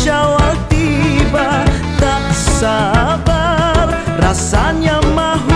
syawal tiba Tak sabar. Rasanya mau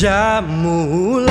Jamu